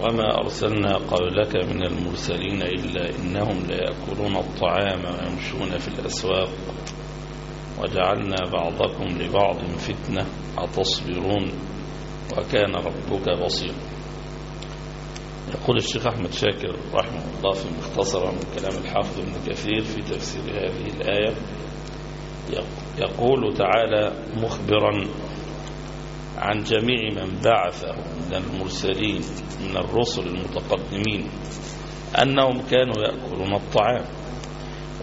وما أرسلنا قبلك من المرسلين إلا إنهم ليأكلون الطعام ويمشون في الأسواق. وجعلنا بعضكم لبعض فتنة أتصبرون؟ وكان ربك بصيرا. يقول الشيخ أحمد شاكر رحمه الله في مختصرة من كلام الحافظ ابن كثير في تفسير هذه الآية يقول تعالى مخبرا عن جميع من بعثه من المرسلين من الرسل المتقدمين أنهم كانوا يأكلون الطعام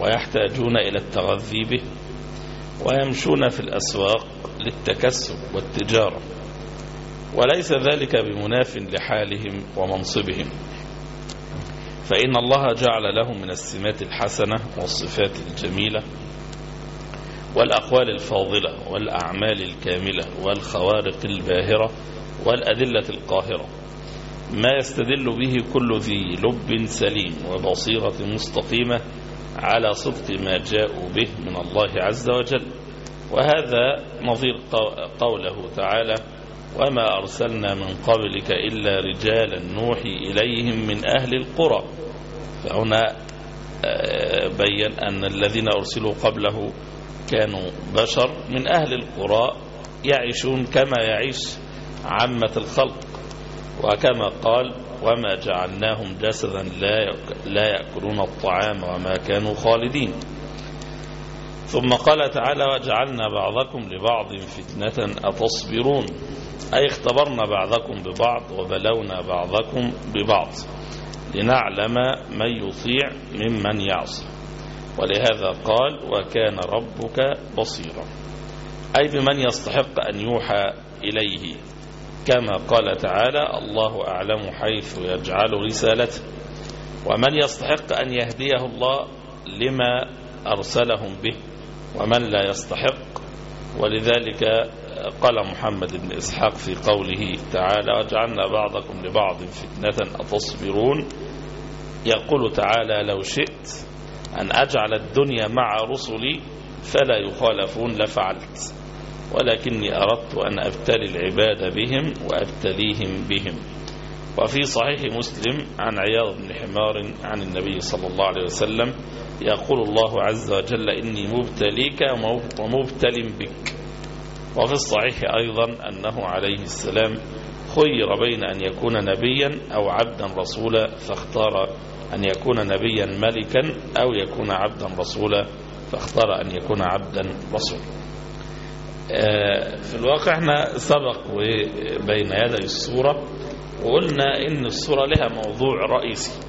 ويحتاجون إلى التغذي به ويمشون في الأسواق للتكسب والتجارة. وليس ذلك بمناف لحالهم ومنصبهم. فإن الله جعل لهم من السمات الحسنة والصفات الجميلة والأقوال الفاضلة والأعمال الكاملة والخوارق الباهرة والأدلة القاهرة. ما يستدل به كل ذي لب سليم وبصيرة مستقيمة على صدق ما جاءوا به من الله عز وجل. وهذا نظير قوله تعالى وما أرسلنا من قبلك إلا رجالا نوحي إليهم من أهل القرى. فهنا بين أن الذين أرسلوا قبله كانوا بشر من أهل القرى يعيشون كما يعيش عامة الخلق. وكما قال وما جعلناهم جسدا لا يأكلون الطعام وما كانوا خالدين. ثم قال تعالى وجعلنا بعضكم لبعض فتنة أتصبرون. أي اختبرنا بعضكم ببعض وبلونا بعضكم ببعض لنعلم من يطيع ممن يعصي. ولهذا قال وكان ربك بصيرا. أي بمن يستحق أن يوحى إليه؟ كما قال تعالى الله أعلم حيث يجعل رسالته. ومن يستحق أن يهديه الله لما أرسلهم به؟ ومن لا يستحق؟ ولذلك قال محمد بن إسحاق في قوله تعالى وجعلنا بعضكم لبعض فتنة أتصبرون؟ يقول تعالى لو شئت أن أجعل الدنيا مع رسلي فلا يخالفون لفعلت. ولكني أردت أن أبتلي العباد بهم وأبتليهم بهم. وفي صحيح مسلم عن عياض بن حمار عن النبي صلى الله عليه وسلم يقول الله عز وجل إني مبتليك ومبتل بك. وفي الصحيح أيضا أنه عليه السلام خير بين أن يكون نبيا أو عبدا رسولا فاختار أن يكون نبيا ملكا أو يكون عبدا رسولا فاختار أن يكون عبدا رسولا. في الواقع إحنا سبق بين يدي الصورة وقلنا إن الصورة لها موضوع رئيسي.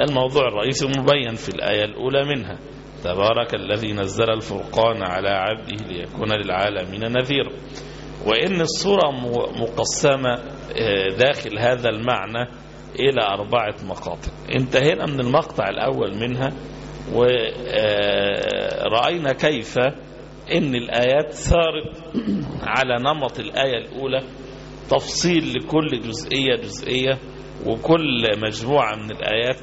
الموضوع الرئيسي مبين في الآية الأولى منها تبارك الذي نزل الفرقان على عبده ليكون للعالمين نذيرا. وإن الصورة مقسمة داخل هذا المعنى إلى أربعة مقاطع. انتهينا من المقطع الأول منها ورأينا كيف إن الآيات سارت على نمط الآية الأولى تفصيل لكل جزئية جزئية وكل مجموعة من الآيات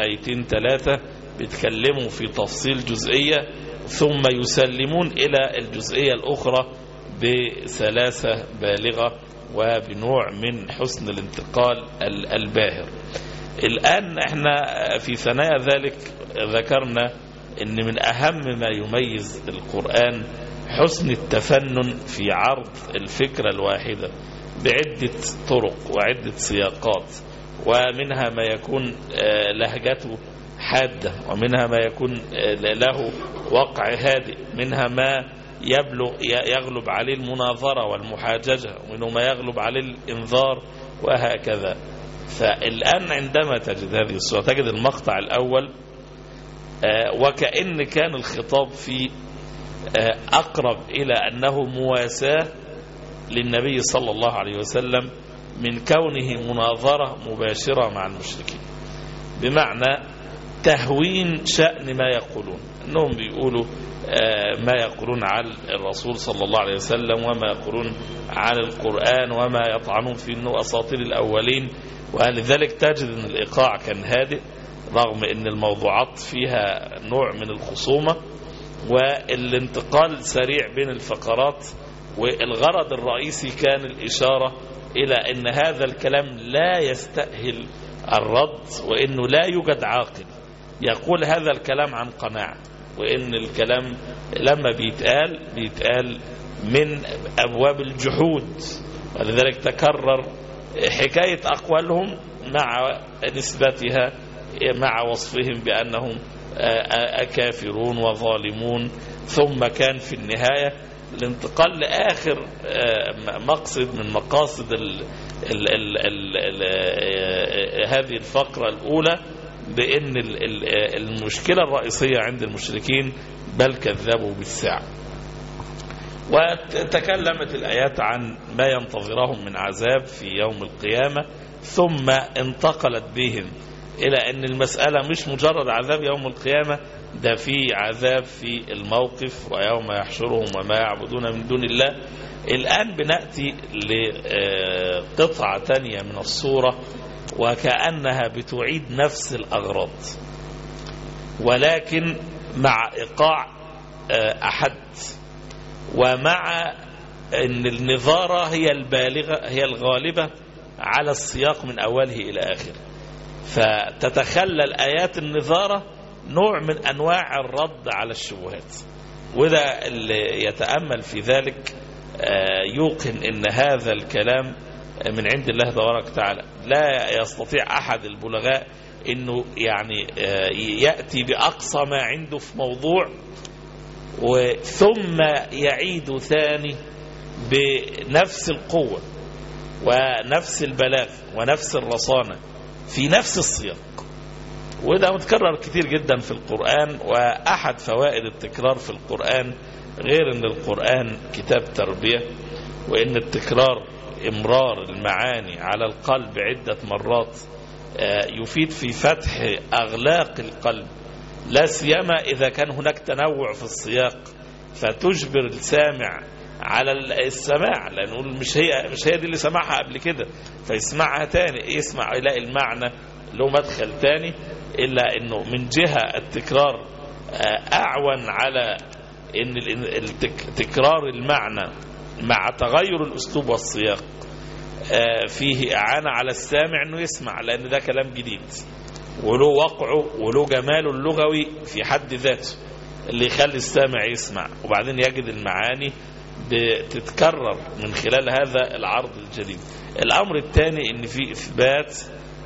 آيتين ثلاثة بيتكلموا في تفصيل جزئية ثم يسلمون إلى الجزئية الأخرى بسلاسة بالغة. وبنوع من حسن الانتقال الباهر. الآن إحنا في ثنايا ذلك ذكرنا إن من أهم ما يميز القرآن حسن التفنن في عرض الفكرة الواحدة بعدة طرق وعدة سياقات ومنها ما يكون لهجته حادة ومنها ما يكون له وقع هادئ منها ما يبلغ يغلب عليه المناظرة والمحاججة ومنه ما يغلب عليه الإنذار وهكذا. فالآن عندما تجد هذه الصورة تجد المقطع الأول وكأن كان الخطاب فيه أقرب إلى أنه مواساة للنبي صلى الله عليه وسلم من كونه مناظرة مباشرة مع المشركين. بمعنى تهوين شأن ما يقولون. أنهم بيقولوا ما يقولون عن الرسول صلى الله عليه وسلم وما يقولون عن القرآن وما يطعنون في انه أساطير الأولين. ولذلك تجد إن الإيقاع كان هادئ رغم إن الموضوعات فيها نوع من الخصومة والانتقال سريع بين الفقرات والغرض الرئيسي كان الإشارة إلى أن هذا الكلام لا يستأهل الرد وأنه لا يوجد عاقل. يقول هذا الكلام عن قناعة وأن الكلام لما بيتقال بيتقال من أبواب الجحود. ولذلك تكرر حكاية أقوالهم مع نسبتها مع وصفهم بأنهم أكافرون وظالمون. ثم كان في النهاية الانتقال لآخر مقصد من مقاصد ال ال ال ال ال هذه الفقرة الأولى بأن المشكلة الرئيسية عند المشركين بل كذبوا بالساعة. وتكلمت الآيات عن ما ينتظرهم من عذاب في يوم القيامة ثم انتقلت بهم إلى أن المسألة مش مجرد عذاب يوم القيامة ده في عذاب في الموقف ويوم يحشرهم وما يعبدون من دون الله. الآن بنأتي لقطعة تانية من الصورة وكأنها بتعيد نفس الأغراض ولكن مع إيقاع أحد ومع أن النظارة هي البالغة هي الغالبة على السياق من أوله إلى آخره. فتتخلل آيات النظارة نوع من أنواع الرد على الشبهات. وده اللي يتأمل في ذلك يوقن أن هذا الكلام من عند الله تبارك وتعالى. لا يستطيع أحد البلغاء أنه يعني يأتي بأقصى ما عنده في موضوع ثم يعيد ثاني بنفس القوة ونفس البلاغ ونفس الرصانة في نفس السياق. وده متكرر كتير جدا في القرآن وأحد فوائد التكرار في القرآن غير أن القرآن كتاب تربية وأن التكرار إمرار المعاني على القلب عدة مرات يفيد في فتح أغلاق القلب. لا سيما إذا كان هناك تنوع في السياق فتجبر السامع على السماع لأنه مش هي مش هي دي اللي سمعها قبل كده. فيسمعها تاني يسمع يلاقي المعنى له مدخل تاني إلا أنه من جهة التكرار أعون على أن تكرار المعنى مع تغير الأسلوب والسياق. فيه إعانة على السامع أنه يسمع لأن ده كلام جديد. وله وقعه وله جماله اللغوي في حد ذاته اللي يخلي السامع يسمع. وبعدين يجد المعاني بتتكرر من خلال هذا العرض الجديد. الأمر الثاني إن في إثبات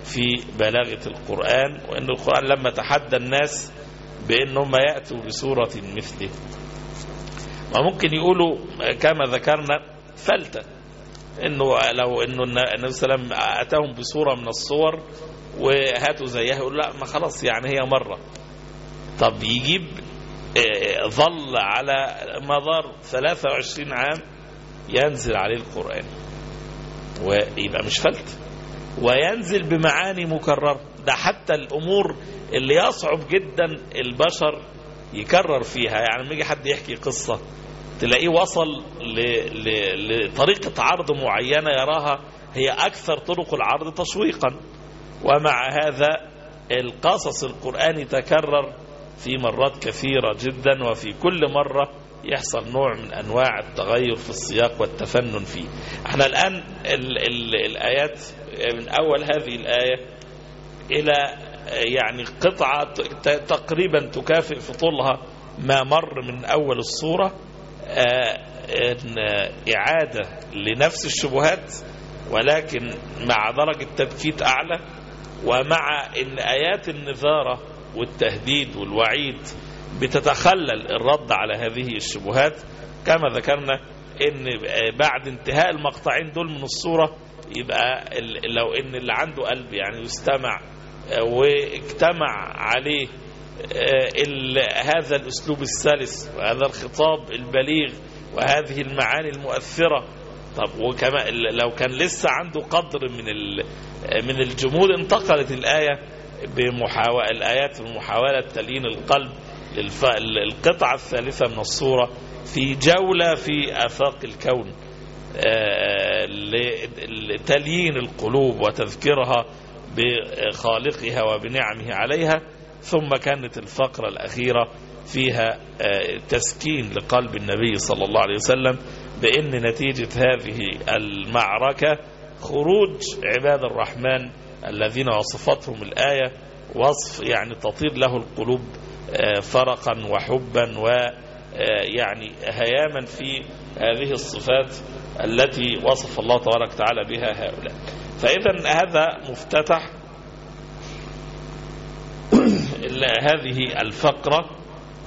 في بلاغة القرآن وأن القرآن لما تحدى الناس بأنهم يأتوا بسورة مثله. وممكن يقولوا كما ذكرنا فلتة. إنه لو إنه النبي صلى الله عليه وسلم أتاهم بصورة من الصور وهاتوا زيها يقول لا ما خلاص يعني هي مرة. طب يجيب ظل على مدار 23 عام ينزل عليه القرآن ويبقى مش فلت وينزل بمعاني مكررة. ده حتى الأمور اللي يصعب جدا البشر يكرر فيها يعني لما يجي حد يحكي قصة تلاقيه وصل ل... ل... لطريقة عرض معينة يراها هي أكثر طرق العرض تشويقا ومع هذا القصص القرآني تكرر في مرات كثيرة جدا وفي كل مرة يحصل نوع من أنواع التغير في السياق والتفنن فيه. إحنا الآن ال ال الآيات من أول هذه الآية إلى يعني قطعة تقريبا تكافئ في طولها ما مر من أول الصورة إعادة لنفس الشبهات ولكن مع درجة تبكيت أعلى ومع أن آيات النذارة والتهديد والوعيد بتتخلل الرد على هذه الشبهات كما ذكرنا إن بعد انتهاء المقطعين دول من الصورة يبقى لو إن اللي عنده قلب يعني يستمع واجتمع عليه هذا الأسلوب السلس وهذا الخطاب البليغ وهذه المعاني المؤثرة. طب وكما لو كان لسه عنده قدر من من الجمود انتقلت الآية بمحاولة الآيات بمحاولة تليين القلب للف... القطعة الثالثة من الصورة في جولة في آفاق الكون آه، لتليين القلوب وتذكيرها بخالقها وبنعمه عليها ثم كانت الفقرة الأخيرة فيها آه، تسكين لقلب النبي صلى الله عليه وسلم بأن نتيجة هذه المعركة خروج عباد الرحمن الذين وصفتهم الآية وصف يعني تطير له القلوب آه، فرقا وحبا ويعني هياما في هذه الصفات التي وصف الله تبارك وتعالى بها هؤلاء. فإذا هذا مفتتح هذه الفقرة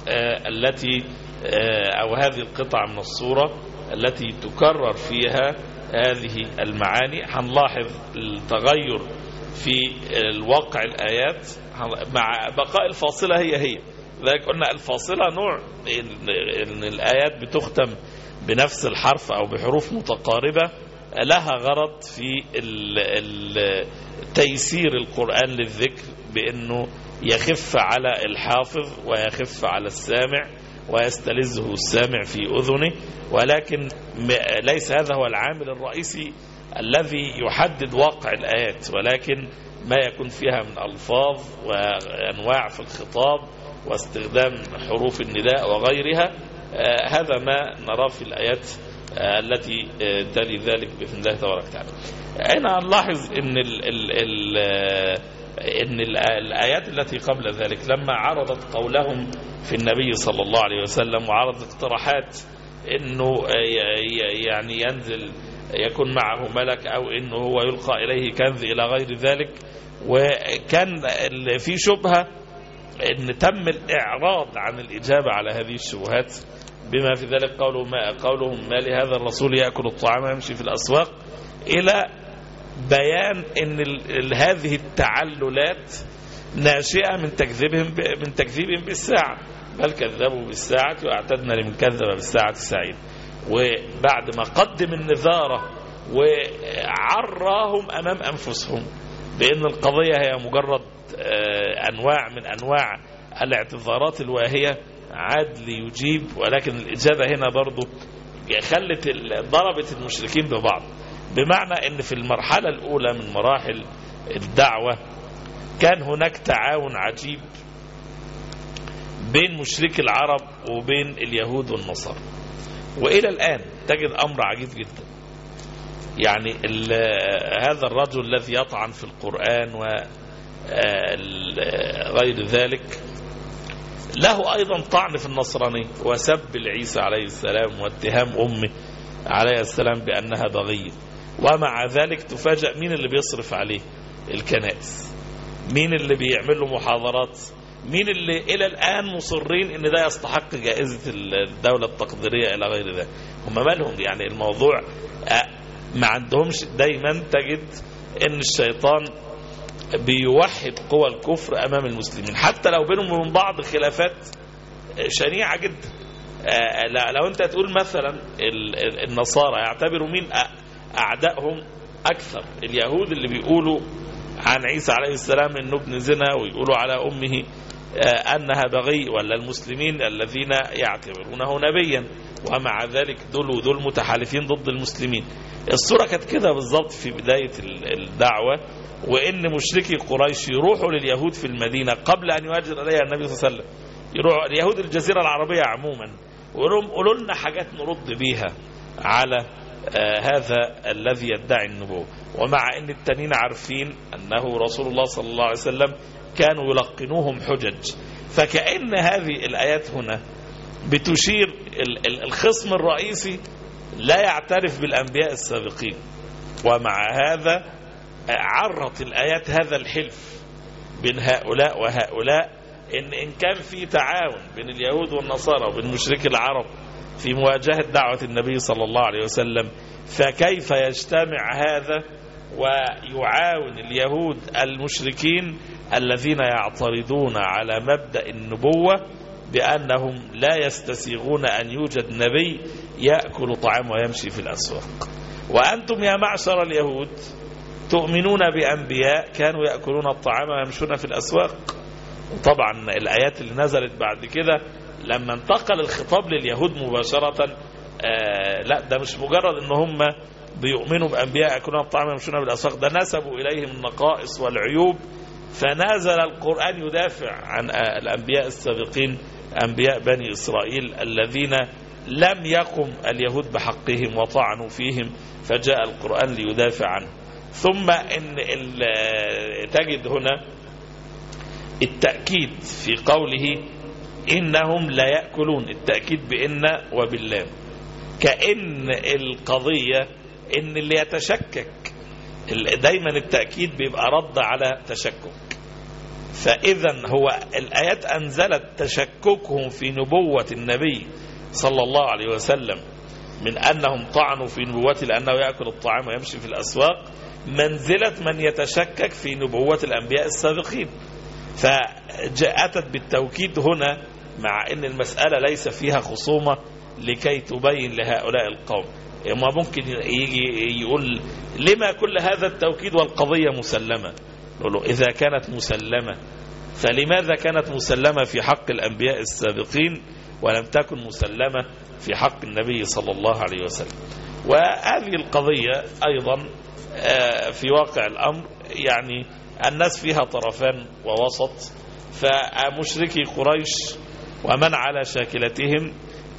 آه، التي آه، أو هذه القطعة من الصورة التي تكرر فيها هذه المعاني. هنلاحظ التغير في الواقع الآيات. مع بقاء الفاصلة هي هي. لذلك قلنا الفاصلة نوع إن إن الآيات بتختم بنفس الحرف أو بحروف متقاربة. لها غرض في تيسير القرآن للذكر بأنه يخف على الحافظ ويخف على السامع ويستلذه السامع في أذنه ولكن ليس هذا هو العامل الرئيسي الذي يحدد واقع الآيات ولكن ما يكون فيها من ألفاظ وأنواع في الخطاب واستخدام حروف النداء وغيرها آه، هذا ما نراه في الآيات التي آه، تلي ذلك بإذن الله تبارك وتعالى. هنا نلاحظ إن ال ال ال آه، إن ال- الآيات التي قبل ذلك لما عرضت قولهم في النبي صلى الله عليه وسلم وعرضت اقتراحات إنه آه، يعني ينزل يكون معه ملك أو إنه هو يلقى إليه كنز إلى غير ذلك وكان في شبهة إن تم الإعراض عن الإجابة على هذه الشبهات. بما في ذلك قوله ما قولهم ما لهذا الرسول يأكل الطعام ويمشي في الأسواق إلى بيان ال- هذه التعللات ناشئة من تكذيبهم من تكذيبهم بالساعة. بل كذبوا بالساعة وأعتدنا لمن كذب بالساعة سعيد وبعد ما قدم النذارة وعراهم أمام أنفسهم بأن القضية هي مجرد آه، أنواع من أنواع الاعتذارات الواهية عاد ليجيب ولكن الإجابة هنا برضو خلت ضربت المشركين ببعض. بمعنى إن في المرحلة الأولى من مراحل الدعوة كان هناك تعاون عجيب بين مشركي العرب وبين اليهود والنصارى. وإلى الآن تجد أمر عجيب جدا. يعني هذا الرجل الذي يطعن في القرآن وغير ذلك له أيضا طعن في النصرانيه وسب لعيسى عليه السلام واتهام أمه عليه السلام بأنها بغية. ومع ذلك تفاجأ مين اللي بيصرف عليه؟ الكنائس. مين اللي بيعمل له محاضرات؟ مين اللي إلى الآن مصرين إن ده يستحق جائزة الدولة التقديرية إلى غير ذلك؟ هم مالهم؟ يعني الموضوع آه، ما عندهمش. دايما تجد إن الشيطان بيوحد قوى الكفر أمام المسلمين. حتى لو بينهم وبين بعض خلافات شنيعة جدا. آه، لو أنت تقول مثلا ال- ال- النصارى يعتبروا مين؟ أ- أعدائهم أكثر. اليهود اللي بيقولوا عن عيسى عليه السلام إنه ابن زنا ويقولوا على أمه آه، أنها بغي ولا المسلمين الذين يعتبرونه نبيا. ومع ذلك دول ودول متحالفين ضد المسلمين. الصورة كانت كده بالظبط في بداية ال- وإن مشركي قريش يروحوا لليهود في المدينة قبل أن يهاجر إليها النبي صلى الله عليه وسلم. يروحوا اليهود الجزيرة العربية عموما. ويقولوا قولوا لنا حاجات نرد بيها على آه هذا الذي يدعي النبوة. ومع إن التانيين عارفين أنه رسول الله صلى الله عليه وسلم كانوا يلقنوهم حجج. فكأن هذه الآيات هنا بتشير ال- ال- الخصم الرئيسي لا يعترف بالأنبياء السابقين. ومع هذا عرت الآيات هذا الحلف بين هؤلاء وهؤلاء إن إن كان في تعاون بين اليهود والنصارى وبين مشركي العرب في مواجهة دعوة النبي صلى الله عليه وسلم فكيف يجتمع هذا ويعاون اليهود المشركين الذين يعترضون على مبدأ النبوة بأنهم لا يستسيغون أن يوجد نبي يأكل طعام ويمشي في الأسواق؟ وأنتم يا معشر اليهود تؤمنون بأنبياء كانوا يأكلون الطعام ويمشون في الأسواق. وطبعا الآيات اللي نزلت بعد كده لما انتقل الخطاب لليهود مباشرة آه لا ده مش مجرد إن هم بيؤمنوا بأنبياء يأكلون الطعام ويمشون بالأسواق ده نسبوا إليهم النقائص والعيوب. فنازل القرآن يدافع عن الأنبياء السابقين أنبياء بني إسرائيل الذين لم يقم اليهود بحقهم وطعنوا فيهم. فجاء القرآن ليدافع عنه ثم إن تجد هنا التأكيد في قوله إنهم لا يأكلون التأكيد بإن وباللام. كأن القضية إن اللي يتشكك. دايما التأكيد بيبقى رد على تشكك. فإذا هو الآيات أنزلت تشككهم في نبوة النبي صلى الله عليه وسلم من أنهم طعنوا في نبوته لأنه يأكل الطعام ويمشي في الأسواق. منزلة من يتشكك في نبوة الأنبياء السابقين. فجاءت بالتوكيد هنا مع أن المسألة ليس فيها خصومة لكي تبين لهؤلاء القوم. ما ممكن يجي يقول لما كل هذا التوكيد والقضية مسلمة؟ نقول له إذا كانت مسلمة. فلماذا كانت مسلمة في حق الأنبياء السابقين ولم تكن مسلمة في حق النبي صلى الله عليه وسلم؟ وهذه القضية أيضا في واقع الأمر يعني الناس فيها طرفان ووسط فمشركي قريش ومن على شاكلتهم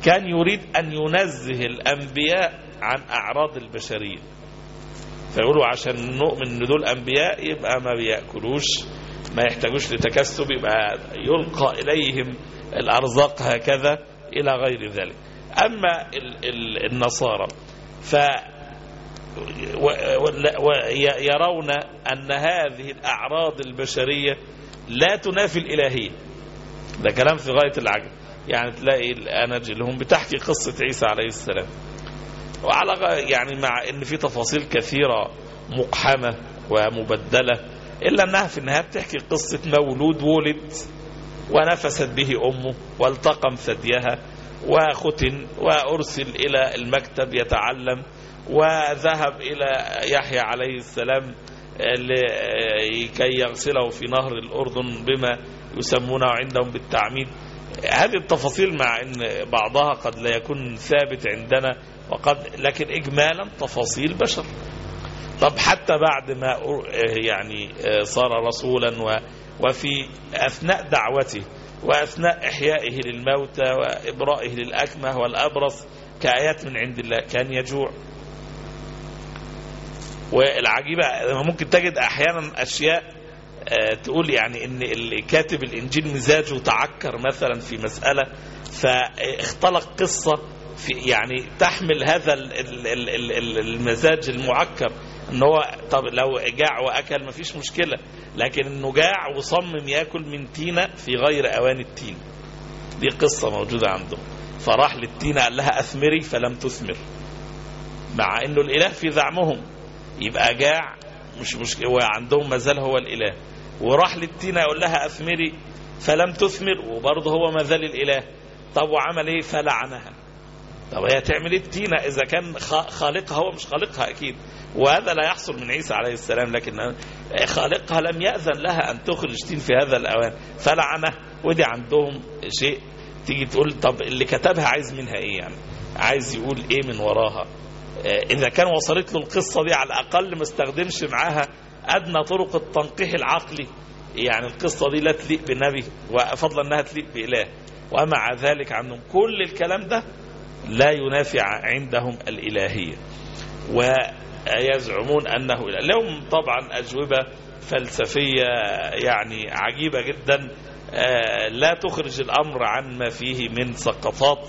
كان يريد أن ينزه الأنبياء عن أعراض البشرية. فيقولوا عشان نؤمن إن دول أنبياء يبقى ما بيأكلوش ما يحتاجوش لتكسب يبقى يلقى إليهم الأرزاق هكذا إلى غير ذلك. أما ال ال النصارى ف يرون أن هذه الأعراض البشرية لا تنافي الإلهية. ده كلام في غاية العجب يعني تلاقي الأناجيل هم بتحكي قصة عيسى عليه السلام. وعلى يعني مع إن في تفاصيل كثيرة مقحمة ومبدلة إلا أنها في النهاية بتحكي قصة مولود ولد ونفست به أمه والتقم ثديها. وختن وأرسل إلى المكتب يتعلم وذهب إلى يحيى عليه السلام لكي يغسله في نهر الأردن بما يسمونه عندهم بالتعميد. هذه التفاصيل مع إن بعضها قد لا يكون ثابت عندنا وقد لكن اجمالا تفاصيل بشر. طب حتى بعد ما يعني صار رسولا وفي أثناء دعوته وأثناء إحيائه للموتى وإبرائه للأكمه والأبرص كآيات من عند الله كان يجوع. والعجيبة ممكن تجد أحيانا أشياء تقول يعني إن كاتب الإنجيل مزاجه تعكر مثلا في مسألة فاختلق قصة في يعني تحمل هذا المزاج المعكر. إن هو طب لو جاع وأكل مفيش مشكلة لكن إنه جاع وصمم يأكل من تينة في غير أوان التين. دي قصة موجودة عنده. فراح للتينة قال لها أثمري فلم تثمر. مع إنه الإله في زعمهم. يبقى جاع مش مشكلة وعندهم ما زال هو الإله. وراح للتينة يقول لها أثمري فلم تثمر وبرضه هو ما زال الإله. طب وعمل إيه؟ فلعنها. طب هي تعمل إيه التينه إذا كان خالقها هو مش خالقها أكيد. وهذا لا يحصل من عيسى عليه السلام لكن خالقها لم يأذن لها أن تخرج تين في هذا الأوان. فلعنة ودي عندهم شيء تيجي تقول طب اللي كتبها عايز منها إيه يعني؟ عايز يقول إيه من وراها؟ إذا كان وصلت له القصة دي على الأقل ما استخدمش معاها أدنى طرق التنقيح العقلي. يعني القصة دي لا تليق بالنبي وفضلا إنها تليق بإله. ومع ذلك عندهم كل الكلام ده لا ينافع عندهم الإلهية ويزعمون أنه لهم طبعا أجوبة فلسفية يعني عجيبة جدا لا تخرج الأمر عن ما فيه من سقطات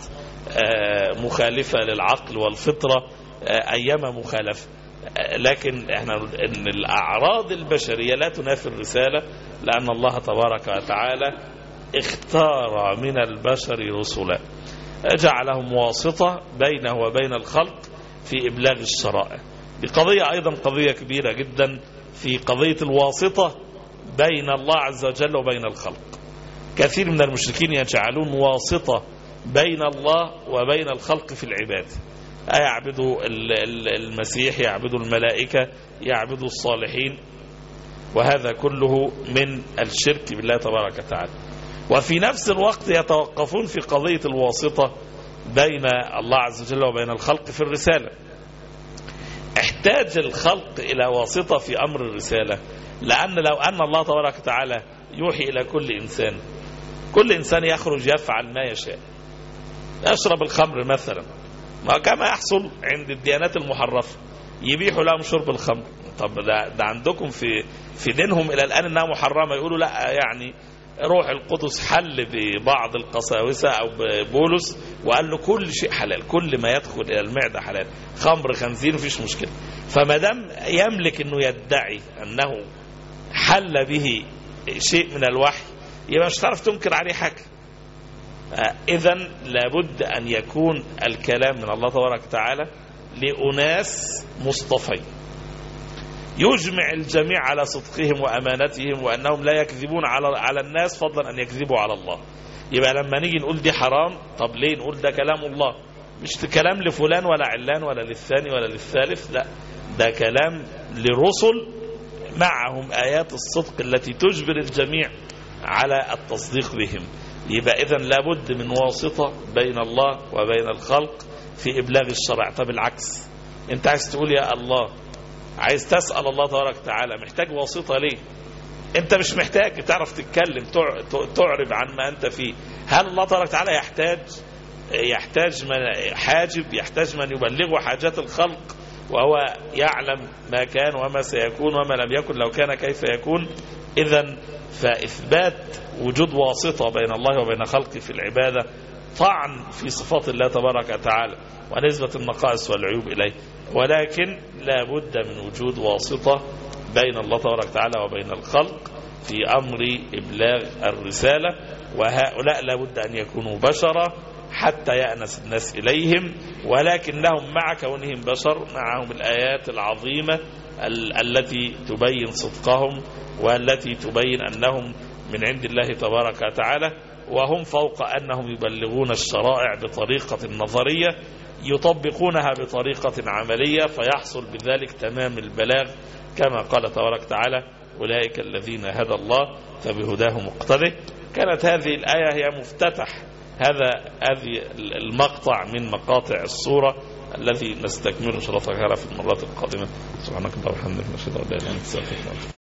مخالفة للعقل والفطرة أيما مخالفة لكن إحنا إن الأعراض البشرية لا تنافي الرسالة لأن الله تبارك وتعالى اختار من البشر رسلا. جعلهم واسطة بينه وبين الخلق في إبلاغ الشرائع. دي قضية أيضا قضية كبيرة جدا في قضية الواسطة بين الله عز وجل وبين الخلق. كثير من المشركين يجعلون واسطة بين الله وبين الخلق في العباد. يعبدوا المسيح يعبدوا الملائكة يعبدوا الصالحين وهذا كله من الشرك بالله تبارك وتعالى. وفي نفس الوقت يتوقفون في قضية الواسطة بين الله عز وجل وبين الخلق في الرسالة. احتاج الخلق إلى واسطة في أمر الرسالة لأن لو أن الله تبارك وتعالى يوحي إلى كل إنسان كل إنسان يخرج يفعل ما يشاء. يشرب الخمر مثلا. ما كما يحصل عند الديانات المحرفة. يبيحوا لهم شرب الخمر. طب ده, ده عندكم في في دينهم إلى الآن إنها محرمة. يقولوا لا يعني روح القدس حل ببعض القساوسة أو ببولس وقال له كل شيء حلال كل ما يدخل إلى المعدة حلال. خمر خنزير مفيش مشكلة. فما دام يملك أنه يدعي أنه حل به شيء من الوحي يبقى مش هتعرف تنكر عليه حاجة. إذا لابد أن يكون الكلام من الله تبارك وتعالى لأناس مصطفين. يجمع الجميع على صدقهم وأمانتهم وأنهم لا يكذبون على على الناس فضلا أن يكذبوا على الله. يبقى لما نيجي نقول دي حرام طب ليه نقول ده كلام الله؟ مش كلام لفلان ولا علان ولا للثاني ولا للثالث لا. ده كلام لرسل معهم آيات الصدق التي تجبر الجميع على التصديق بهم. يبقى إذا لابد من واسطة بين الله وبين الخلق في إبلاغ الشرع. طب العكس. أنت عايز تقول يا الله عايز تسأل الله تبارك وتعالى محتاج واسطة ليه؟ انت مش محتاج تعرف تتكلم تعرب عن ما انت فيه. هل الله تبارك وتعالى يحتاج يحتاج من حاجب يحتاج من يبلغه حاجات الخلق وهو يعلم ما كان وما سيكون وما لم يكن لو كان كيف يكون؟ اذا فإثبات وجود واسطة بين الله وبين خلقه في العبادة طعن في صفات الله تبارك وتعالى ونسبة النقائص والعيوب إليه. ولكن لا بد من وجود واسطة بين الله تبارك وتعالى وبين الخلق في أمر إبلاغ الرسالة وهؤلاء لا بد أن يكونوا بشرا حتى يأنس الناس إليهم ولكنهم مع كونهم بشر معهم الآيات العظيمة التي تبين صدقهم والتي تبين أنهم من عند الله تبارك وتعالى. وهم فوق أنهم يبلغون الشرائع بطريقة نظرية يطبقونها بطريقة عملية فيحصل بذلك تمام البلاغ كما قال تبارك وتعالى أولئك الذين هدى الله فبهداه مقتده. كانت هذه الآية هي مفتتح هذا هذه المقطع من مقاطع السورة الذي نستكمله إن شاء الله تعالى في المرات القادمة. سبحانك اللهم وبحمدك نشهد أن لا إله إلا أنت